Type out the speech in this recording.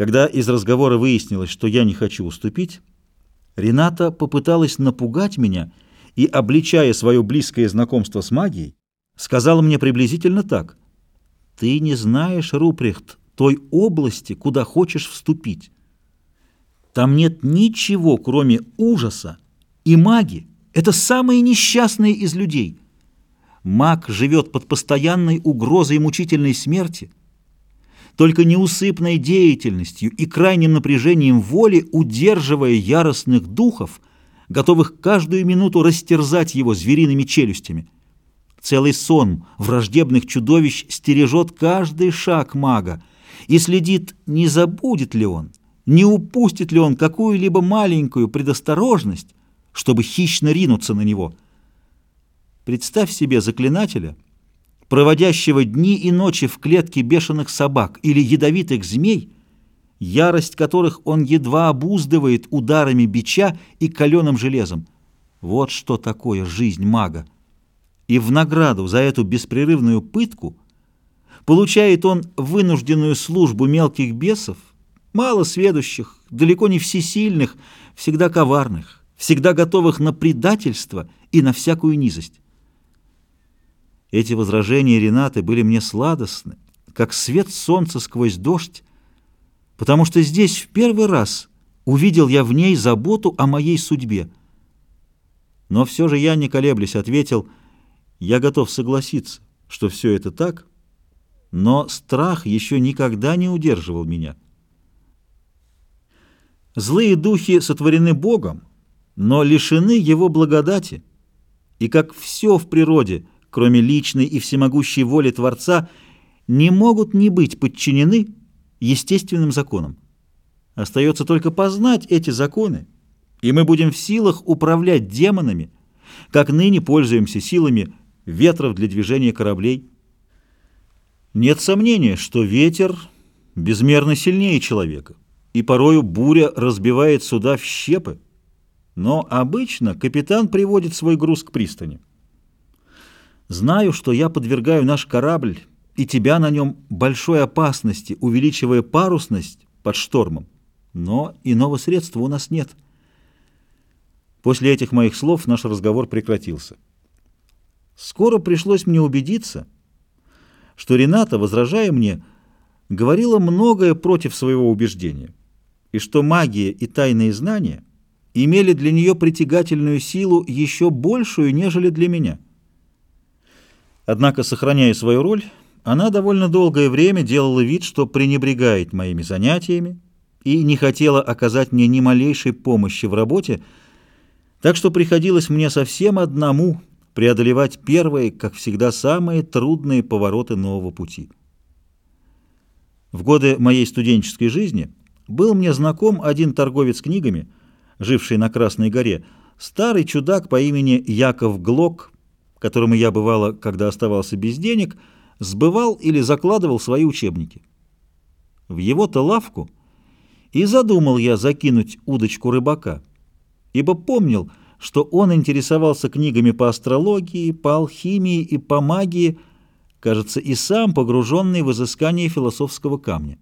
Когда из разговора выяснилось, что я не хочу уступить, Рената попыталась напугать меня и, обличая свое близкое знакомство с магией, сказала мне приблизительно так. «Ты не знаешь, Рупрехт, той области, куда хочешь вступить. Там нет ничего, кроме ужаса, и маги — это самые несчастные из людей. Маг живет под постоянной угрозой мучительной смерти — только неусыпной деятельностью и крайним напряжением воли, удерживая яростных духов, готовых каждую минуту растерзать его звериными челюстями. Целый сон враждебных чудовищ стережет каждый шаг мага и следит, не забудет ли он, не упустит ли он какую-либо маленькую предосторожность, чтобы хищно ринуться на него. Представь себе заклинателя — проводящего дни и ночи в клетке бешеных собак или ядовитых змей, ярость которых он едва обуздывает ударами бича и каленым железом. Вот что такое жизнь мага. И в награду за эту беспрерывную пытку получает он вынужденную службу мелких бесов, мало сведущих, далеко не всесильных, всегда коварных, всегда готовых на предательство и на всякую низость. Эти возражения Ренаты были мне сладостны, как свет солнца сквозь дождь, потому что здесь в первый раз увидел я в ней заботу о моей судьбе. Но все же я, не колеблясь, ответил, я готов согласиться, что все это так, но страх еще никогда не удерживал меня. Злые духи сотворены Богом, но лишены Его благодати, и как все в природе — кроме личной и всемогущей воли Творца, не могут не быть подчинены естественным законам. Остается только познать эти законы, и мы будем в силах управлять демонами, как ныне пользуемся силами ветров для движения кораблей. Нет сомнения, что ветер безмерно сильнее человека, и порою буря разбивает суда в щепы, но обычно капитан приводит свой груз к пристани. Знаю, что я подвергаю наш корабль и тебя на нем большой опасности, увеличивая парусность под штормом. Но иного средства у нас нет. После этих моих слов наш разговор прекратился. Скоро пришлось мне убедиться, что Рената, возражая мне, говорила многое против своего убеждения, и что магия и тайные знания имели для нее притягательную силу еще большую, нежели для меня — Однако, сохраняя свою роль, она довольно долгое время делала вид, что пренебрегает моими занятиями и не хотела оказать мне ни малейшей помощи в работе, так что приходилось мне совсем одному преодолевать первые, как всегда, самые трудные повороты нового пути. В годы моей студенческой жизни был мне знаком один торговец книгами, живший на Красной горе, старый чудак по имени Яков Глок, которому я, бывало, когда оставался без денег, сбывал или закладывал свои учебники. В его-то лавку и задумал я закинуть удочку рыбака, ибо помнил, что он интересовался книгами по астрологии, по алхимии и по магии, кажется, и сам погруженный в изыскание философского камня.